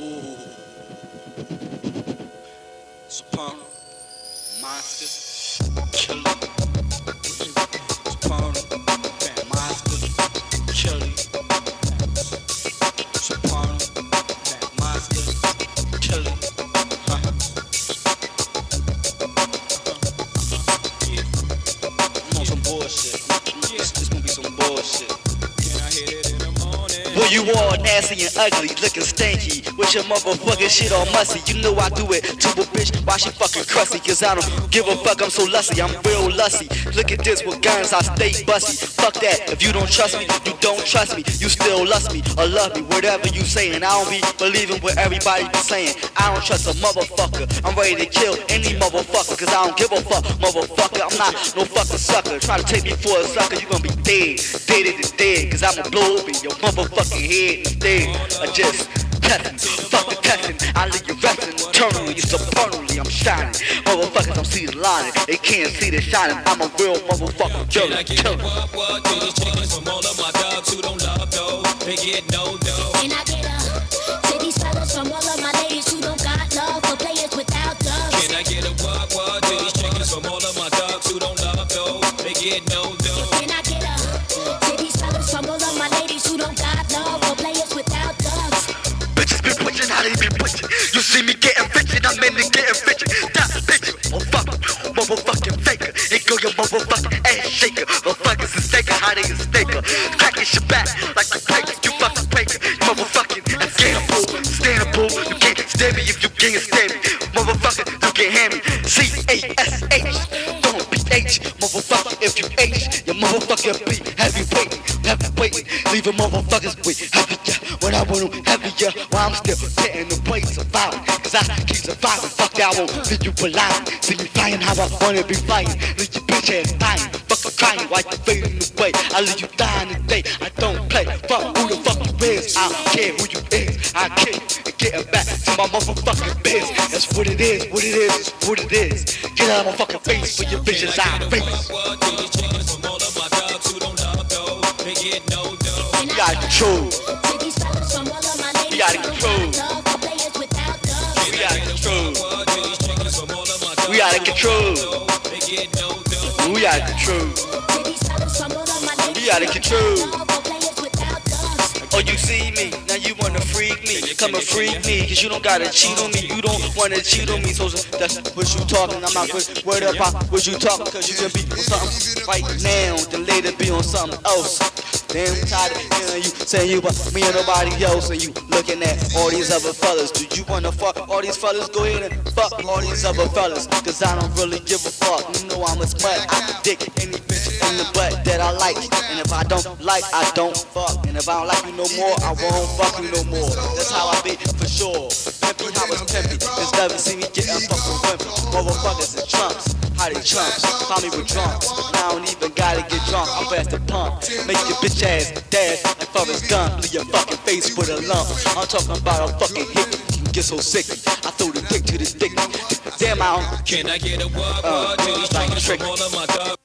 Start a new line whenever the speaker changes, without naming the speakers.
Ooh. Soprano, monster, killer.
Well, you all nasty and ugly, looking stinky. With your motherfucking shit all musty. You know I do it to a bitch why she fucking crusty. Cause I don't give a fuck, I'm so lusty. I'm real lusty. Look at this with guns, I stay busty. Fuck that, if you don't trust me, you don't trust me. You still lust me or love me, whatever you saying. I don't be believing what everybody be saying. I don't trust a motherfucker. I'm ready to kill any motherfucker. Cause I don't give a fuck, motherfucker. I'm not no fucking sucker. Try to take me for a sucker, you gonna be dead. Dead is dead. Cause I'ma blow up in your motherfucking head instead. I just testing, fucking testing. I leave you resting eternally, supernally. I'm shining. Motherfuckers don't see the line, they can't see the shining. I'm a real motherfucker,
Can
killer,
I get
killer.
a what what to these chickens from all of my dogs who don't love dough? They get no dough.
Can I get a to these fellas from all of my ladies who don't got love for players without doves?
Can I get a what what to these chickens from all of my dogs who don't love dough? They get no
motherfucking faker. It go your motherfucking ass shaker. Motherfuckers is staker, how they is staker. Cracking your back like a paper. You fucking. You motherfucking scannable, standable. You can't stand me if you can't stand me. Motherfucker, you can't hand me. C A S H. Don't be H. Motherfucker, if you H, your motherfucker be heavyweight, heavyweight. Leaving motherfuckers with heavier. When I want them heavier, while I'm still getting the weight surviving. I keep surviving. Fuck that, I won't leave you alive. See me flying how I wanna be flying. Leave your bitch ass dying. Fucking crying while you fading away. I leave you dying today. I don't play. Fuck who the fuck you is. I don't care who you is. I care and getting back to my motherfucking biz. That's what it is, what it is, what it is. Get out of my fucking face for your bitches I
What
face.
what to these chickens from all
out control. We out of control. We out of control. Oh, you see me, now you wanna freak me. Come and freak me, cause you don't gotta cheat on me. You don't wanna cheat on me, so that's what you talking. I'm not good. Word about what you talking, cause you can be on something right now, then later be on something else. Damn tired of hearing you saying you about me and nobody else, and you looking at all these other fellas. Do you wanna fuck all these fellas? Go ahead and fuck all these other fellas, cause I don't really give a fuck. You know I'm a smut. I dick any bitch in the butt that I like, and if I don't like, I don't fuck. And if I don't like you no more, I won't fuck you no more. That's how I be for sure. Pimpy, how it's pimpy. Cause never see me getting fucking wimpy. Motherfuckers and trumps. How they trumps? Call me with drunks. I don't even gotta get drunk. I'm fast to pump. Make your bitch ass dead like Forrest Gump. Leave your fucking face with a lump. I'm talking about a fucking can get so sick. I throw the dick to the dick. Damn, I don't.
Can I get a what
Uh,
what to these
like
chickens
trick.